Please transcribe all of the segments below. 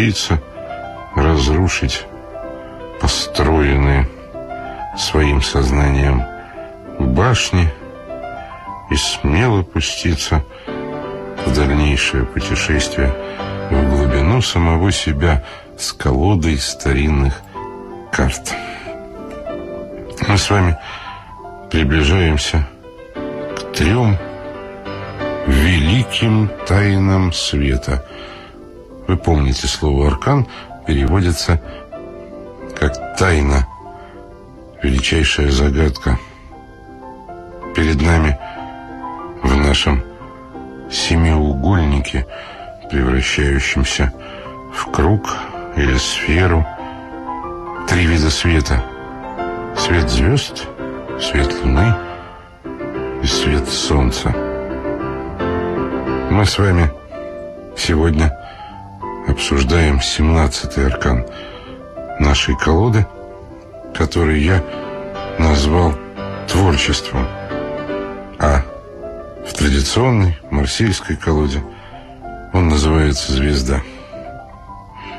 боится разрушить построенные своим сознанием башни и смело пуститься в дальнейшее путешествие в глубину самого себя с колодой старинных карт. Мы с вами приближаемся к трем великим тайнам света. Вы помните слово «аркан» переводится как «тайна», величайшая загадка. Перед нами в нашем семиугольнике, превращающемся в круг или сферу, три вида света. Свет звезд, свет луны и свет солнца. Мы с вами сегодня обсуждаем 17-й аркан нашей колоды, который я назвал творчеством. А в традиционной марсельской колоде он называется «Звезда».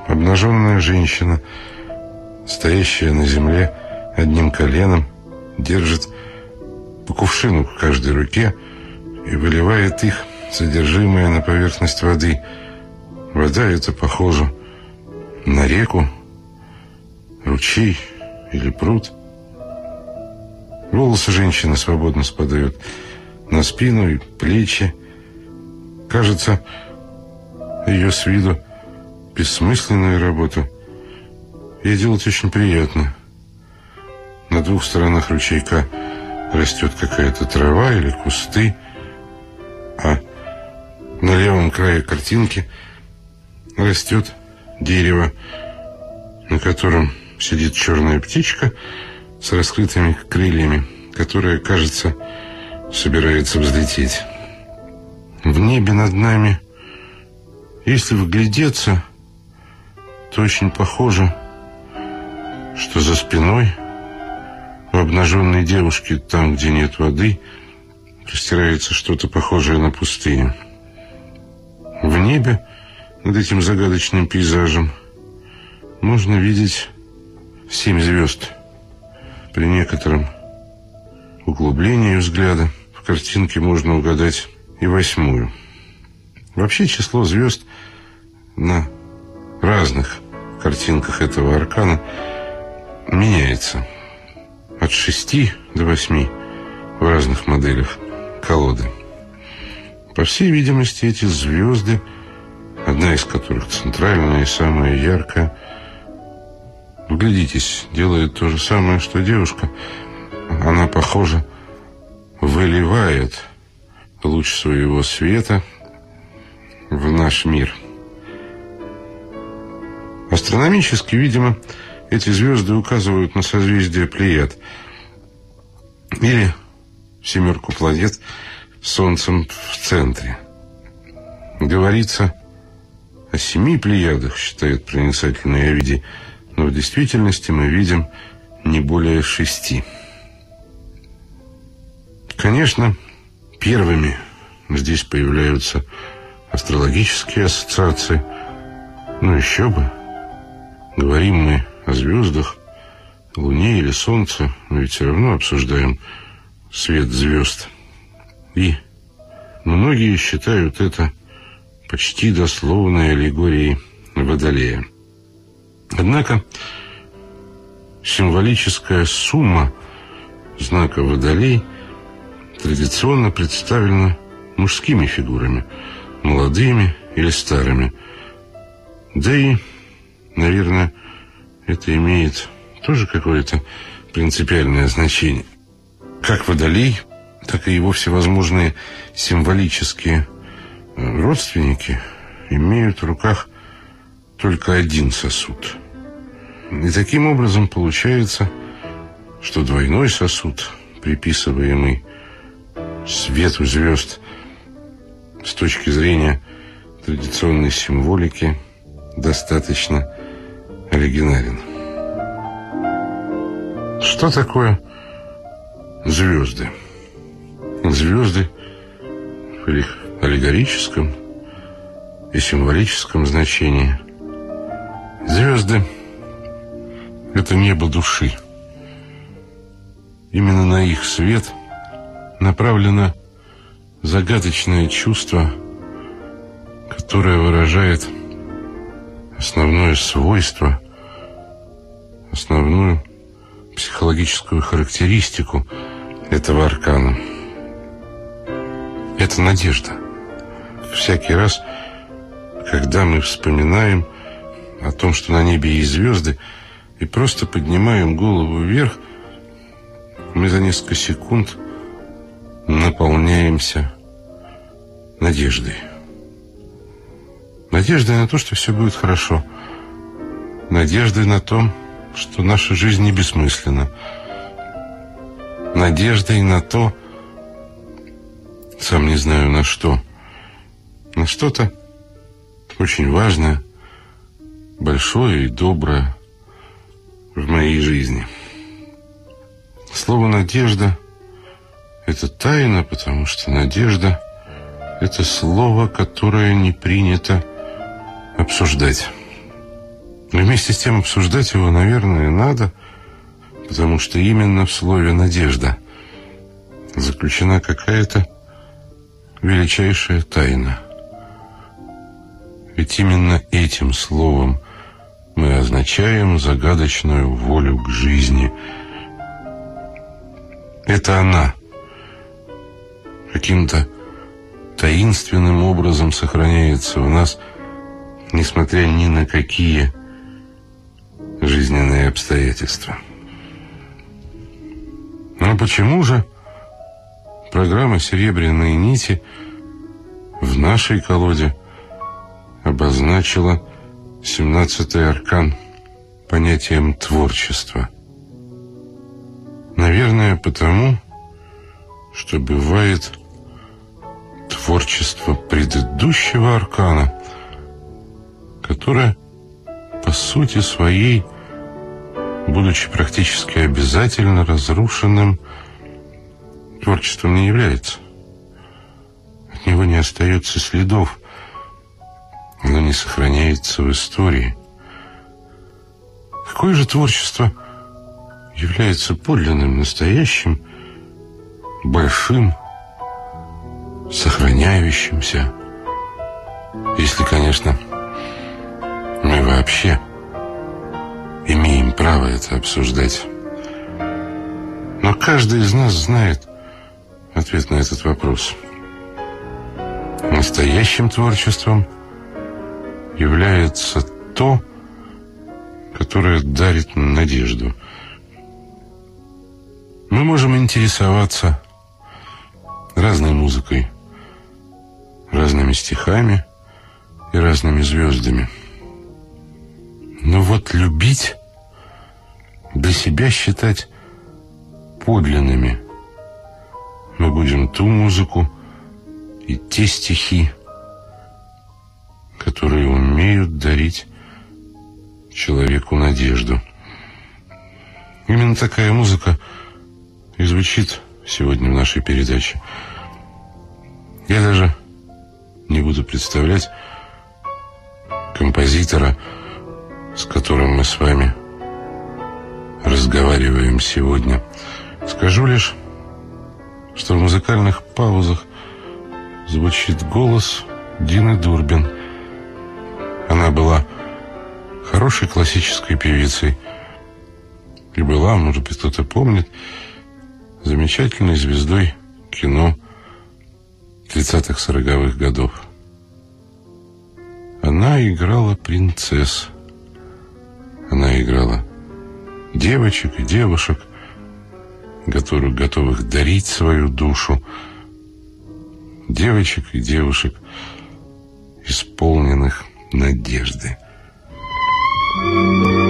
Обнаженная женщина, стоящая на земле одним коленом, держит по кувшину в каждой руке и выливает их содержимое на поверхность воды. Вода это похоже на реку, ручей или пруд. Волосы женщины свободно спадают на спину и плечи. Кажется, ее с виду бессмысленная работа. Ей делать очень приятно. На двух сторонах ручейка растет какая-то трава или кусты, а на левом крае картинки растет дерево, на котором сидит черная птичка с раскрытыми крыльями, которая, кажется, собирается взлететь. В небе над нами, если вглядеться, то очень похоже, что за спиной у обнаженной девушки, там, где нет воды, простирается что-то похожее на пустыню. В небе над этим загадочным пейзажем можно видеть семь звезд. При некотором углублении взгляда в картинке можно угадать и восьмую. Вообще число звезд на разных картинках этого аркана меняется. От шести до восьми в разных моделях колоды. По всей видимости, эти звезды, одна из которых центральная и самая яркая, Вглядитесь, делает то же самое, что девушка. Она, похоже, выливает луч своего света в наш мир. Астрономически, видимо, эти звезды указывают на созвездие Плеяд или семерку планет с Солнцем в центре. Говорится о семи Плеядах, считает проницательный Овидий, но в действительности мы видим не более шести. Конечно, первыми здесь появляются астрологические ассоциации. Ну еще бы. Говорим мы о звездах, Луне или Солнце, но ведь все равно обсуждаем свет звезд. И многие считают это почти дословной аллегорией Водолея. Однако символическая сумма знака Водолей традиционно представлена мужскими фигурами, молодыми или старыми. Да и, наверное, это имеет тоже какое-то принципиальное значение. Как Водолей, так и его всевозможные символические родственники имеют в руках только один сосуд – и таким образом получается, что двойной сосуд, приписываемый свету звезд с точки зрения традиционной символики, достаточно оригинален. Что такое звезды? Звезды в аллегорическом, и символическом значении. Звезды — это небо души. Именно на их свет направлено загадочное чувство, которое выражает основное свойство, основную психологическую характеристику этого аркана. Это надежда. Всякий раз, когда мы вспоминаем о том, что на небе есть звезды, и просто поднимаем голову вверх, мы за несколько секунд наполняемся надеждой. Надеждой на то, что все будет хорошо. Надеждой на то, что наша жизнь не бессмысленна. Надеждой на то, сам не знаю на что, на что-то очень важное, большое и доброе в моей жизни. Слово «надежда» — это тайна, потому что надежда — это слово, которое не принято обсуждать. Но вместе с тем обсуждать его, наверное, надо, потому что именно в слове «надежда» заключена какая-то величайшая тайна. Ведь именно этим словом мы означаем загадочную волю к жизни. Это она каким-то таинственным образом сохраняется в нас, несмотря ни на какие жизненные обстоятельства. Но почему же программа «Серебряные нити» в нашей колоде обозначила 17-й аркан понятием творчества? Наверное, потому, что бывает творчество предыдущего аркана, которое по сути своей, будучи практически обязательно разрушенным, творчеством не является. От него не остается следов, оно не сохраняется в истории. Какое же творчество является подлинным, настоящим, большим, сохраняющимся, если, конечно, мы вообще имеем право это обсуждать. Но каждый из нас знает ответ на этот вопрос. Настоящим творчеством является то, которое дарит надежду. Мы можем интересоваться разной музыкой, разными стихами и разными звездами – но вот любить, для себя считать подлинными, мы будем ту музыку и те стихи, которые умеют дарить человеку надежду. Именно такая музыка и звучит сегодня в нашей передаче. Я даже не буду представлять композитора, с которым мы с вами разговариваем сегодня. Скажу лишь, что в музыкальных паузах звучит голос Дины Дурбин. Была хорошей классической певицей. И была, может быть, кто-то помнит, замечательной звездой кино 30-х, 40-х годов. Она играла принцесс – она играла девочек и девушек, которых готовых дарить свою душу, девочек и девушек, исполненных надежды. Thank you.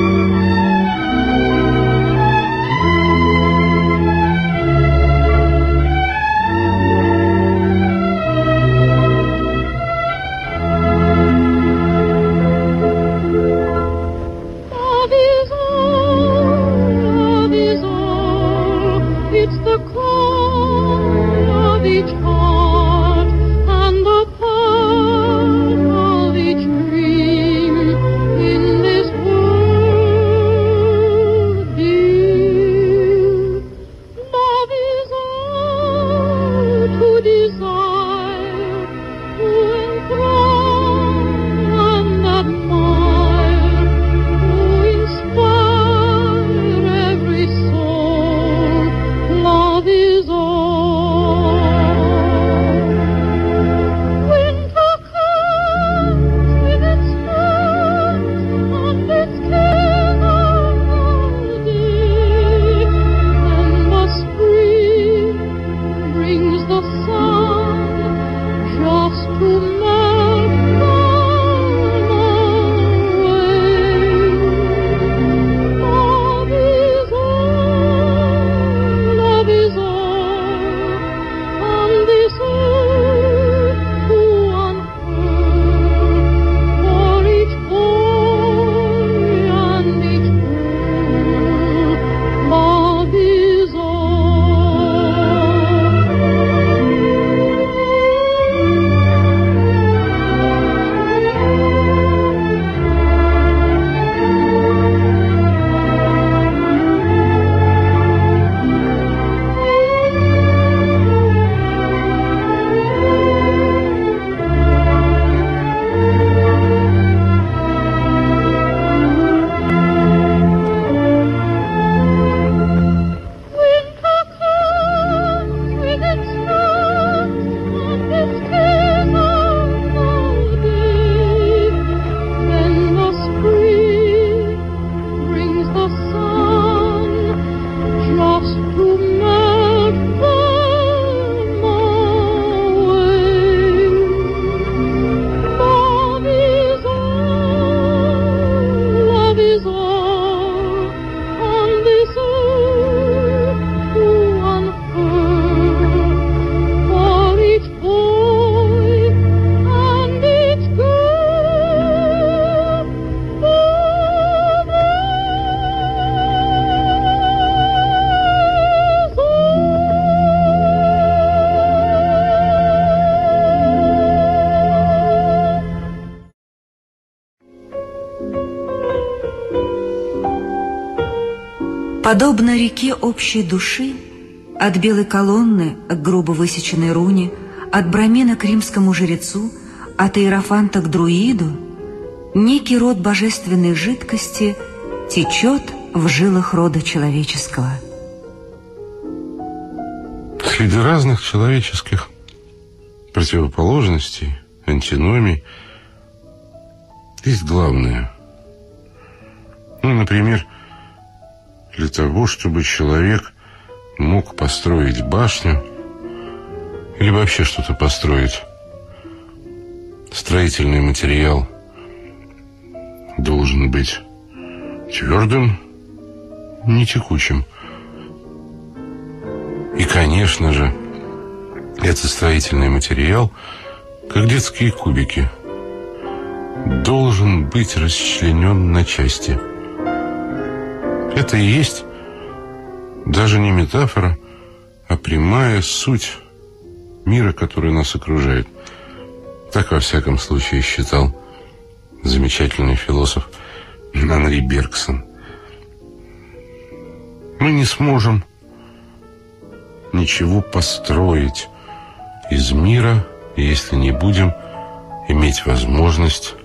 Подобно реке общей души, от белой колонны к грубо высеченной руне, от брамина к римскому жрецу, от иерофанта к друиду, некий род божественной жидкости течет в жилах рода человеческого. Среди разных человеческих противоположностей, антиномий, есть главное. Ну, например, для того, чтобы человек мог построить башню или вообще что-то построить, строительный материал должен быть твердым, не текучим. И, конечно же, этот строительный материал, как детские кубики, должен быть расчленен на части. Это и есть даже не метафора, а прямая суть мира, который нас окружает. Так, во всяком случае, считал замечательный философ Анри Бергсон. Мы не сможем ничего построить из мира, если не будем иметь возможность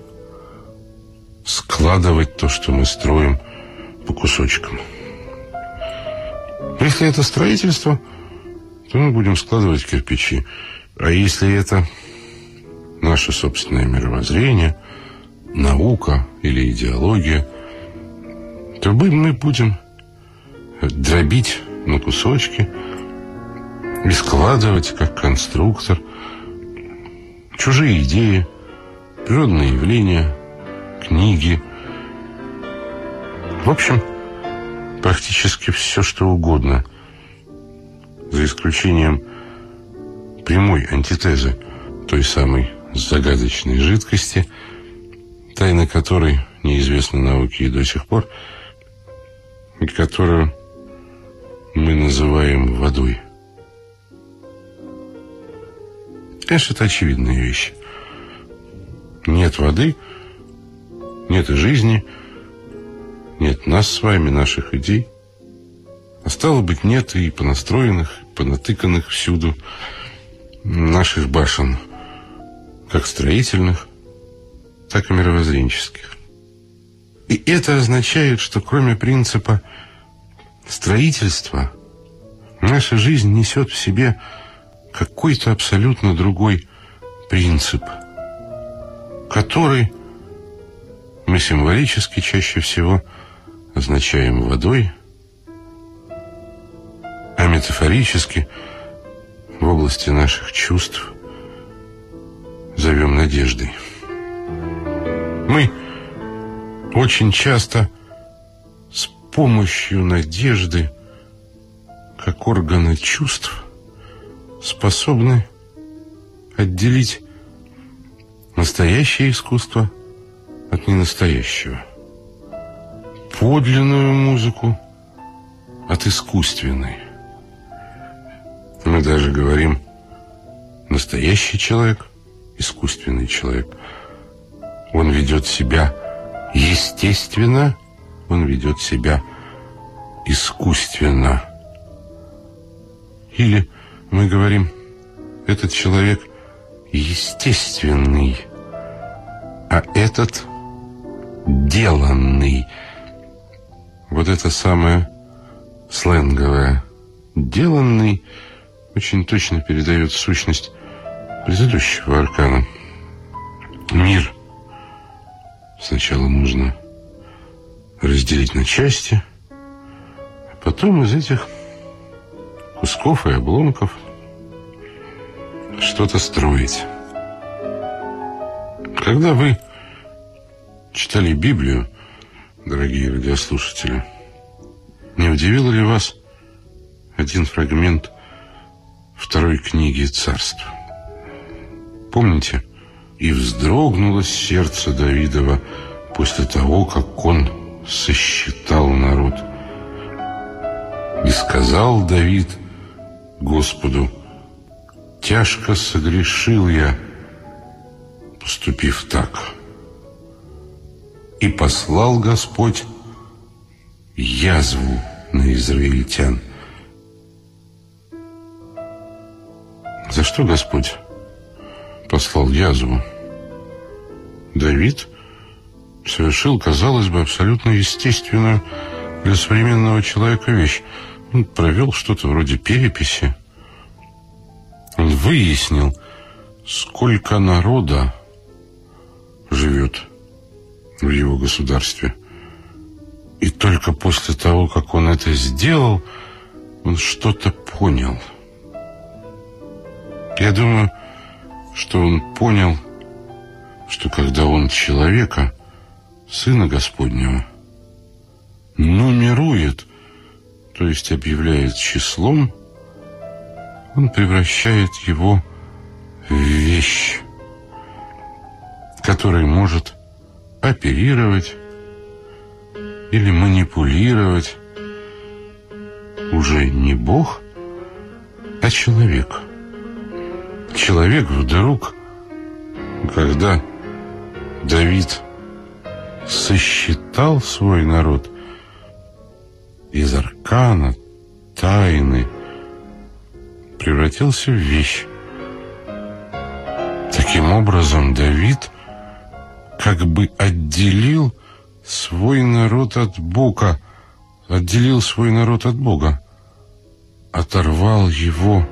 складывать то, что мы строим, по кусочкам. Если это строительство, то мы будем складывать кирпичи. А если это наше собственное мировоззрение, наука или идеология, то мы будем дробить на кусочки и складывать как конструктор чужие идеи, природные явления, книги. В общем, практически все, что угодно, за исключением прямой антитезы той самой загадочной жидкости, тайна которой неизвестна науке и до сих пор, и которую мы называем водой. Конечно, это очевидные вещи. Нет воды, нет и жизни, нет нас с вами, наших идей. А стало быть, нет и понастроенных, понатыканных всюду наших башен, как строительных, так и мировоззренческих. И это означает, что кроме принципа строительства, наша жизнь несет в себе какой-то абсолютно другой принцип, который мы символически чаще всего означаем водой, а метафорически в области наших чувств зовем надеждой. Мы очень часто с помощью надежды, как органа чувств, способны отделить настоящее искусство от ненастоящего подлинную музыку от искусственной. Мы даже говорим настоящий человек, искусственный человек. Он ведет себя естественно, он ведет себя искусственно. Или мы говорим, этот человек естественный, а этот деланный – вот это самое сленговое «деланный» очень точно передает сущность предыдущего аркана. Мир сначала нужно разделить на части, а потом из этих кусков и обломков что-то строить. Когда вы читали Библию, дорогие радиослушатели. Не удивил ли вас один фрагмент второй книги царств? Помните? «И вздрогнуло сердце Давидова после того, как он сосчитал народ. И сказал Давид Господу, «Тяжко согрешил я, поступив так». И послал Господь язву на израильтян. За что Господь послал язву? Давид совершил, казалось бы, абсолютно естественную для современного человека вещь. Он провел что-то вроде переписи. Он выяснил, сколько народа живет в его государстве. И только после того, как он это сделал, он что-то понял. Я думаю, что он понял, что когда он человека, Сына Господнего, нумерует, то есть объявляет числом, он превращает его в вещь, которая может оперировать или манипулировать уже не Бог, а человек. Человек вдруг, когда Давид сосчитал свой народ из аркана, тайны, превратился в вещь. Таким образом, Давид как бы отделил свой народ от Бога, отделил свой народ от Бога, оторвал его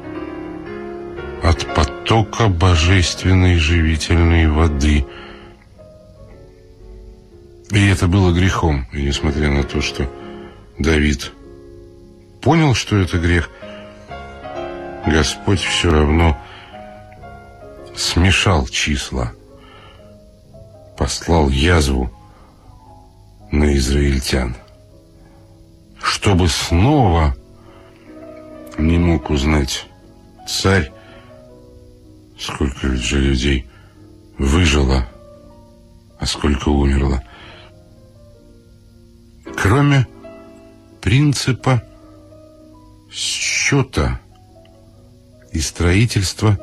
от потока божественной живительной воды. И это было грехом, и несмотря на то, что Давид понял, что это грех, Господь все равно смешал числа, послал язву на израильтян, чтобы снова не мог узнать царь, сколько же людей выжило, а сколько умерло. Кроме принципа счета и строительства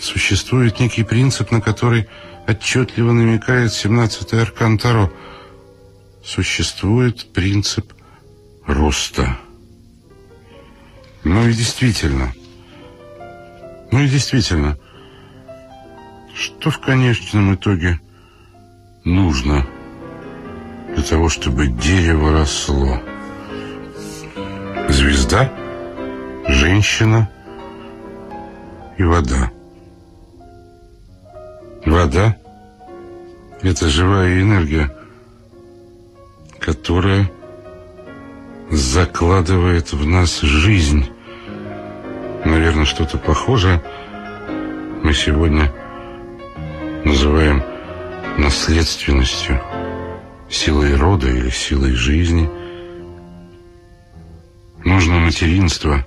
существует некий принцип, на который отчетливо намекает 17-й аркан Таро – существует принцип роста. Ну и действительно, ну и действительно, что в конечном итоге нужно для того, чтобы дерево росло? Звезда, женщина и вода. Вода – это живая энергия, которая закладывает в нас жизнь. Наверное, что-то похожее мы сегодня называем наследственностью, силой рода или силой жизни. Нужно материнство,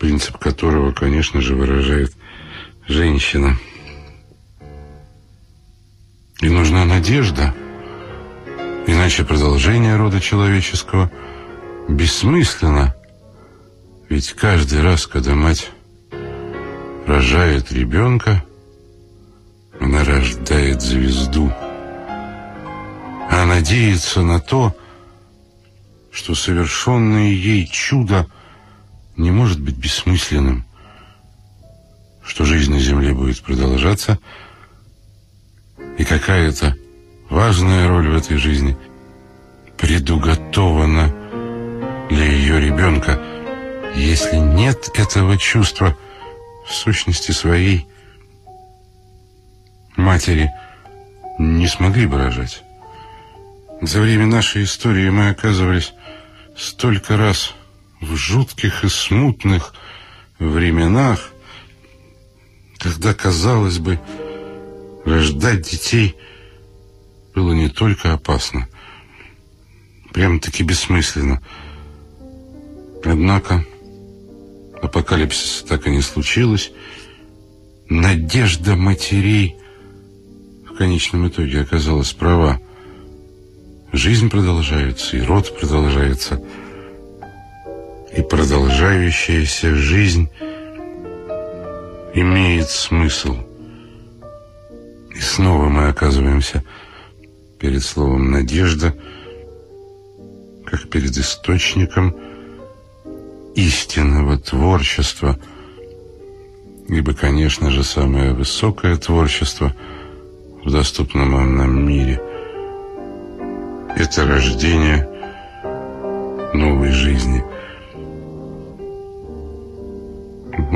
принцип которого, конечно же, выражает женщина. И нужна надежда – Иначе продолжение рода человеческого бессмысленно. Ведь каждый раз, когда мать рожает ребенка, она рождает звезду. А надеется на то, что совершенное ей чудо не может быть бессмысленным, что жизнь на земле будет продолжаться, и какая-то важная роль в этой жизни предуготована для ее ребенка. Если нет этого чувства в сущности своей, матери не смогли бы рожать. За время нашей истории мы оказывались столько раз в жутких и смутных временах, когда, казалось бы, рождать детей – было не только опасно, прямо-таки бессмысленно. Однако апокалипсиса так и не случилось. Надежда матерей в конечном итоге оказалась права. Жизнь продолжается, и род продолжается. И продолжающаяся жизнь имеет смысл. И снова мы оказываемся перед словом «надежда» как перед источником истинного творчества, ибо, конечно же, самое высокое творчество в доступном нам мире — это рождение новой жизни.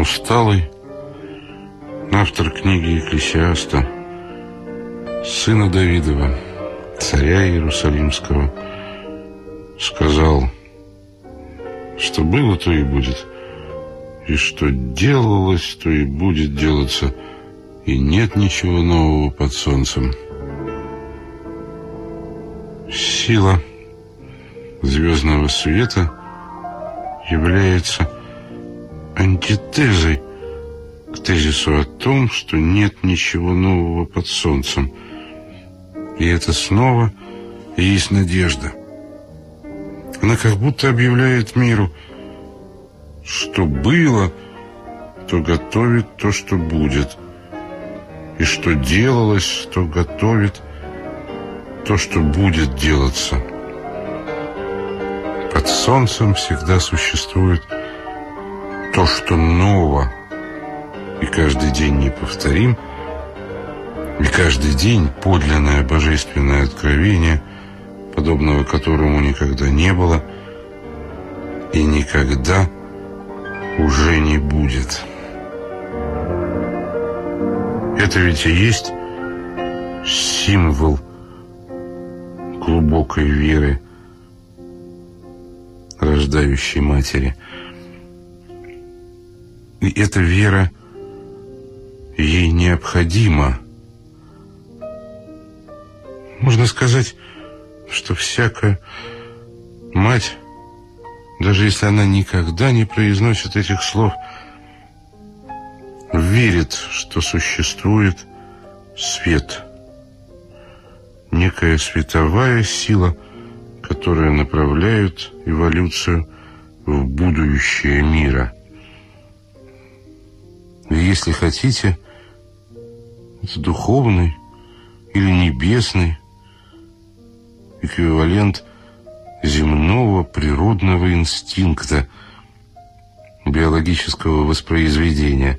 Усталый автор книги «Екклесиаста», сына Давидова, царя Иерусалимского, сказал, что было, то и будет, и что делалось, то и будет делаться, и нет ничего нового под солнцем. Сила звездного света является антитезой к тезису о том, что нет ничего нового под солнцем. И это снова есть надежда. Она как будто объявляет миру, что было, то готовит то, что будет. И что делалось, то готовит то, что будет делаться. Под солнцем всегда существует то, что ново, и каждый день неповторим, и каждый день подлинное божественное откровение, подобного которому никогда не было и никогда уже не будет. Это ведь и есть символ глубокой веры рождающей матери. И эта вера ей необходима. Можно сказать, что всякая мать, даже если она никогда не произносит этих слов, верит, что существует свет, некая световая сила, которая направляет эволюцию в будущее мира. Если хотите, это духовный или небесный эквивалент земного природного инстинкта биологического воспроизведения,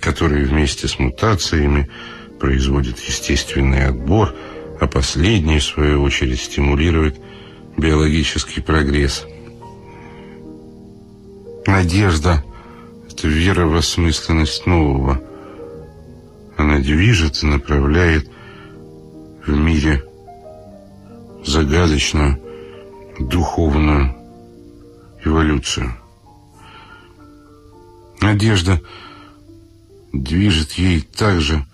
который вместе с мутациями производит естественный отбор, а последний, в свою очередь, стимулирует биологический прогресс. Надежда – это вера в осмысленность нового – она движет и направляет в мире загадочную духовную эволюцию. Надежда движет ей так же,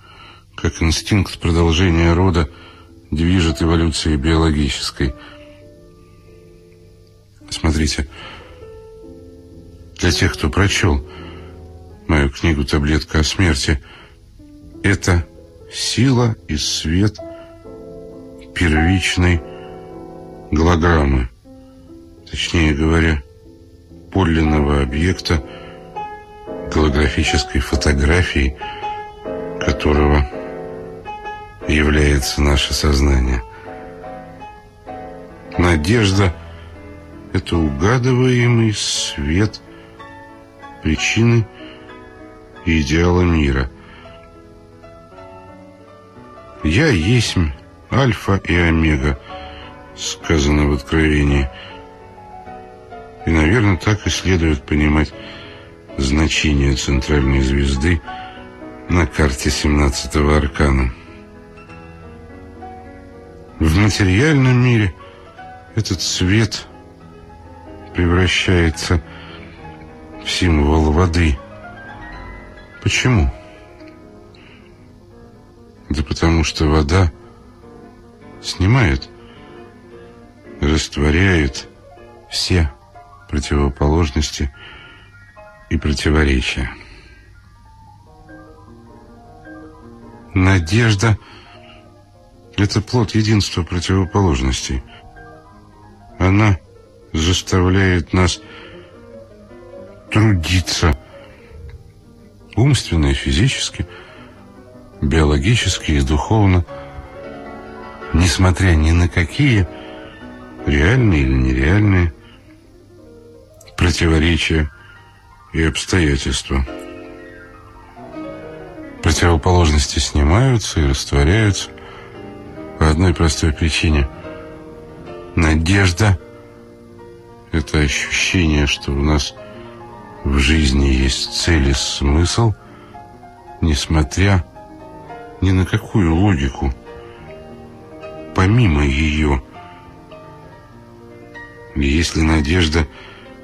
как инстинкт продолжения рода движет эволюцией биологической. Смотрите, для тех, кто прочел мою книгу «Таблетка о смерти», это сила и свет первичной голограммы, точнее говоря, подлинного объекта голографической фотографии, которого является наше сознание. Надежда — это угадываемый свет причины и идеала мира — «Я есть альфа и омега», сказано в Откровении. И, наверное, так и следует понимать значение центральной звезды на карте 17-го аркана. В материальном мире этот свет превращается в символ воды. Почему? Да потому что вода снимает, растворяет все противоположности и противоречия. Надежда — это плод единства противоположностей. Она заставляет нас трудиться умственно и физически — биологически и духовно, несмотря ни на какие реальные или нереальные, противоречия и обстоятельства. Противоположности снимаются и растворяются по одной простой причине. Надежда — это ощущение, что у нас в жизни есть цель и смысл, несмотря ни на какую логику, помимо ее. Если надежда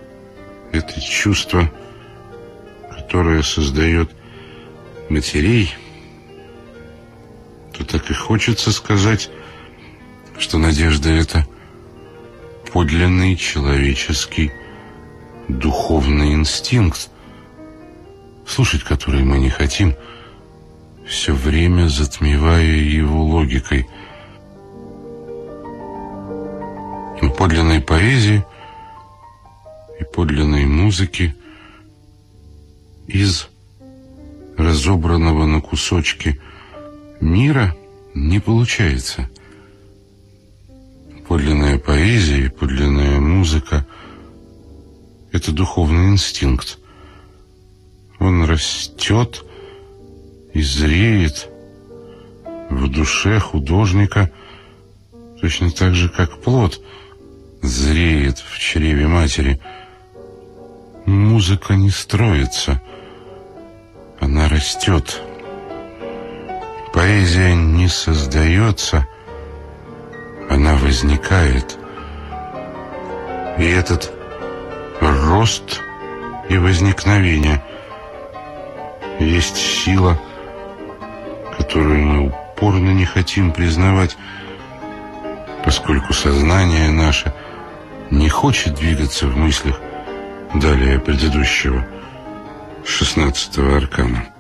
— это чувство, которое создает матерей, то так и хочется сказать, что надежда — это подлинный человеческий духовный инстинкт, слушать который мы не хотим, все время затмевая его логикой. И подлинной поэзии и подлинной музыки из разобранного на кусочки мира не получается. Подлинная поэзия и подлинная музыка — это духовный инстинкт. Он растет и зреет в душе художника точно так же, как плод зреет в чреве матери. Музыка не строится — она растет. Поэзия не создается, она возникает. И этот рост и возникновение есть сила, которую мы упорно не хотим признавать, поскольку сознание наше не хочет двигаться в мыслях далее предыдущего шестнадцатого аркана.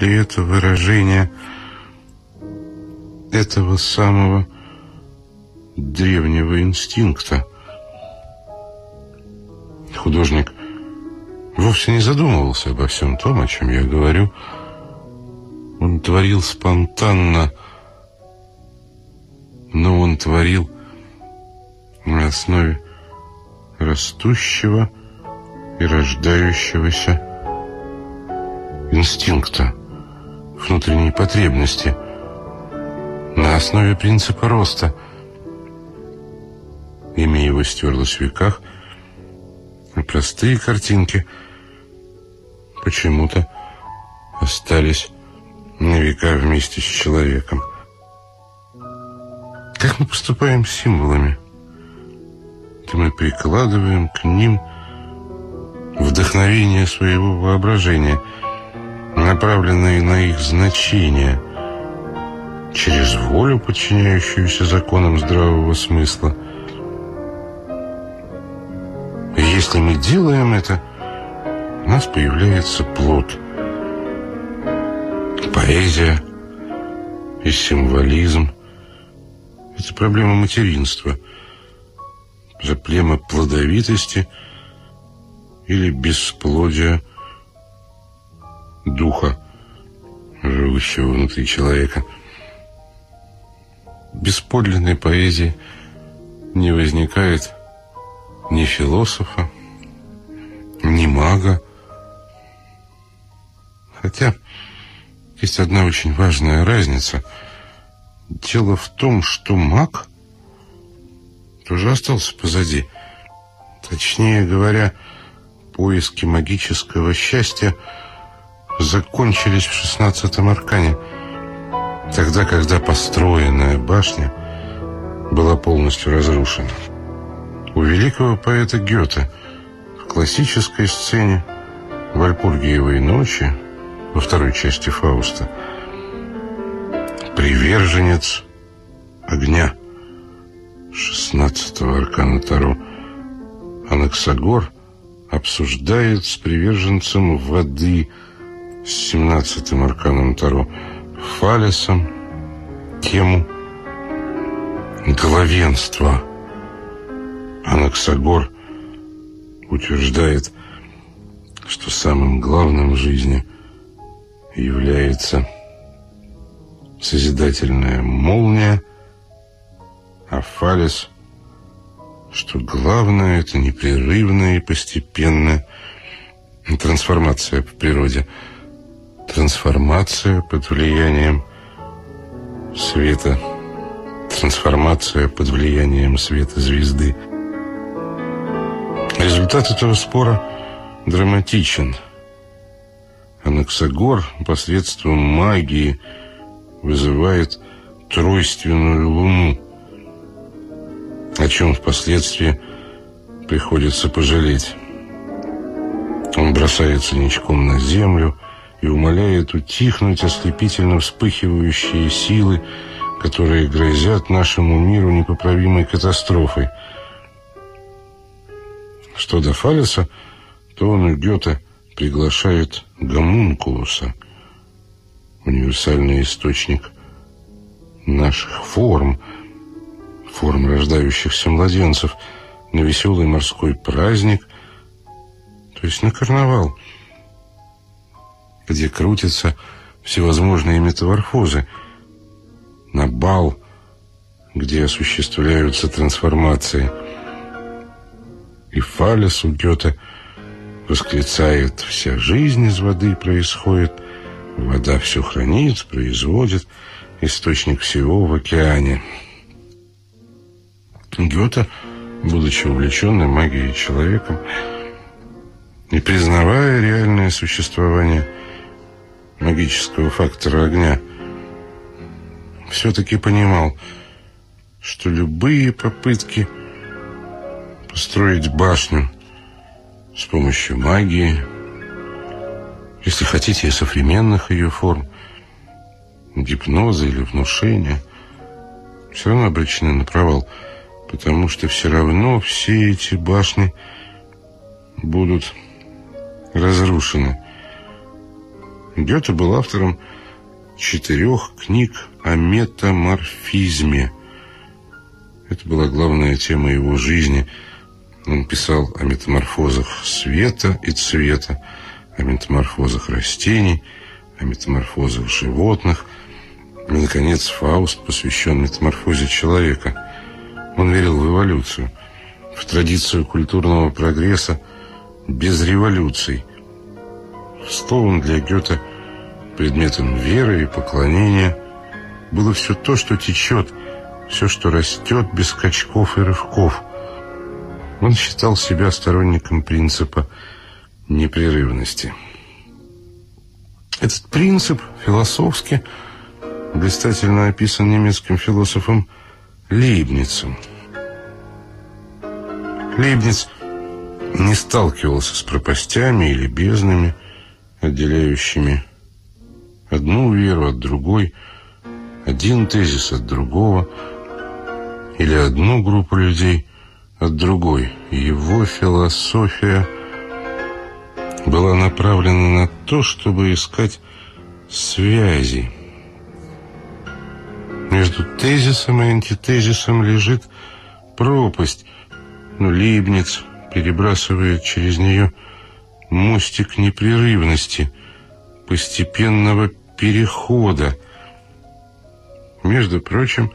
Ли это выражение этого самого древнего инстинкта? Художник вовсе не задумывался обо всем том, о чем я говорю. Он творил спонтанно, но он творил на основе растущего и рождающегося инстинкта, внутренней потребности, на основе принципа роста. Имя его стерлось в веках, а простые картинки почему-то остались на века вместе с человеком. Как мы поступаем с символами? То мы прикладываем к ним вдохновение своего воображения, направленное на их значение, через волю, подчиняющуюся законам здравого смысла. И если мы делаем это, у нас появляется плод. Поэзия и символизм – это проблема материнства, проблема плодовитости или бесплодия духа, живущего внутри человека. Без подлинной поэзии не возникает ни философа, ни мага. Хотя есть одна очень важная разница – Дело в том, что маг тоже остался позади. Точнее говоря, поиски магического счастья закончились в шестнадцатом аркане, тогда, когда построенная башня была полностью разрушена. У великого поэта Гёте в классической сцене «Вальпургиевой ночи» во второй части «Фауста» Приверженец огня 16-го аркана Таро Анаксагор обсуждает с приверженцем воды с 17-м арканом Таро Фалесом тему главенства. Анаксагор утверждает, что самым главным в жизни является созидательная молния, а фалес, что главное, это непрерывная и постепенная трансформация в природе. Трансформация под влиянием света. Трансформация под влиянием света звезды. Результат этого спора драматичен. Анаксагор посредством магии – вызывает тройственную луну, о чем впоследствии приходится пожалеть. Он бросается ничком на землю и умоляет утихнуть ослепительно вспыхивающие силы, которые грозят нашему миру непоправимой катастрофой. Что до Фалеса, то он у Гёте приглашает гомункулуса – универсальный источник наших форм, форм рождающихся младенцев, на веселый морской праздник, то есть на карнавал, где крутятся всевозможные метаморфозы, на бал, где осуществляются трансформации. И Фалес у Гёте восклицает «Вся жизнь из воды происходит», Вода все хранит, производит, источник всего в океане. Гёте, будучи увлеченным магией человеком и признавая реальное существование магического фактора огня, все-таки понимал, что любые попытки построить башню с помощью магии – если хотите, и современных ее форм, гипноза или внушения, все равно обречены на провал, потому что все равно все эти башни будут разрушены. Гёте был автором четырех книг о метаморфизме. Это была главная тема его жизни. Он писал о метаморфозах света и цвета, о метаморфозах растений, о метаморфозах животных, наконец, Фауст посвящен метаморфозе человека. Он верил в эволюцию, в традицию культурного прогресса без революций. Словом для Гёте предметом веры и поклонения было все то, что течет, все, что растет без скачков и рывков. Он считал себя сторонником принципа непрерывности. Этот принцип философски блистательно описан немецким философом Лейбницем. Лейбниц не сталкивался с пропастями или безднами, отделяющими одну веру от другой, один тезис от другого, или одну группу людей от другой. Его философия была направлена на то, чтобы искать связи. Между тезисом и антитезисом лежит пропасть, но Лейбниц перебрасывает через нее мостик непрерывности, постепенного перехода. Между прочим,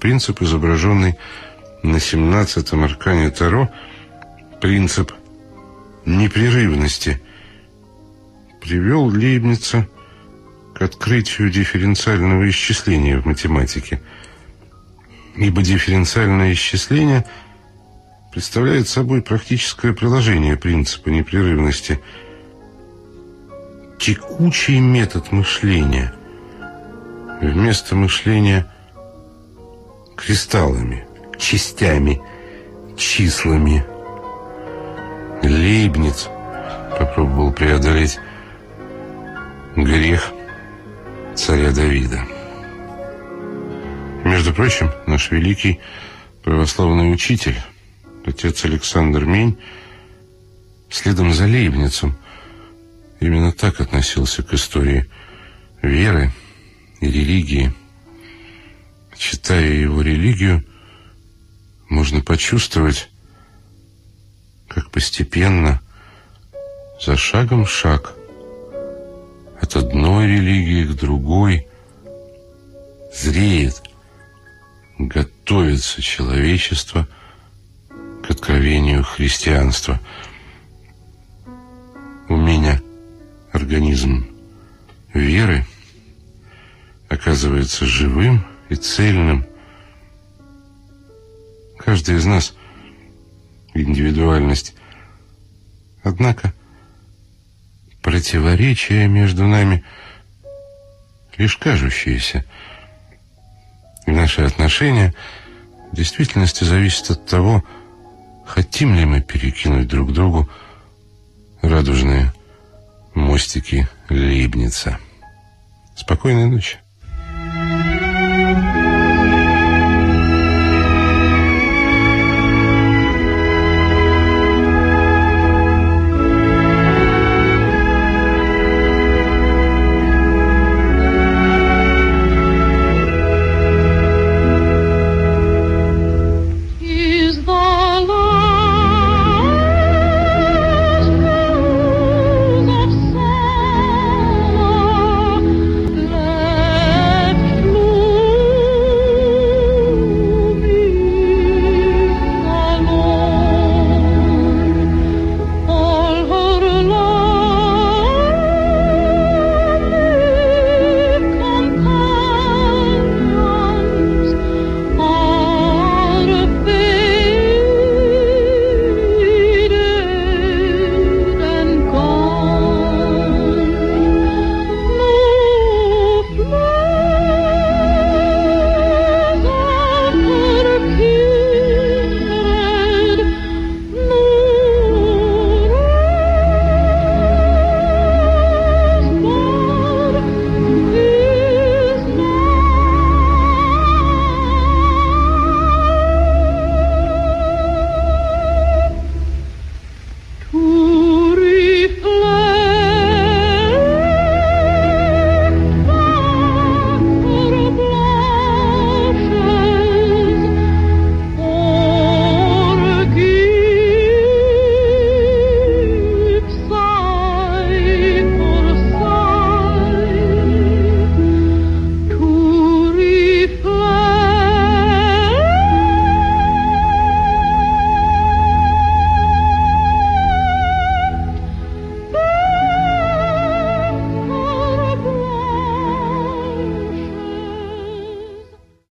принцип, изображенный на 17-м аркане Таро, принцип непрерывности, привел Лейбница к открытию дифференциального исчисления в математике. Ибо дифференциальное исчисление представляет собой практическое приложение принципа непрерывности. Текучий метод мышления вместо мышления кристаллами, частями, числами. Лейбниц попробовал преодолеть грех царя Давида. Между прочим, наш великий православный учитель, отец Александр Мень, следом за Лейбницем, именно так относился к истории веры и религии. Читая его религию, можно почувствовать, как постепенно, за шагом шаг, от одной религии к другой, зреет, готовится человечество христианства. У меня организм веры оказывается живым и цельным. Каждый из нас индивидуальность. Однако противоречия между нами лишь кажущиеся. И наши отношения в действительности зависят от того, хотим ли мы перекинуть друг другу радужные мостики Лейбница. Спокойной ночи.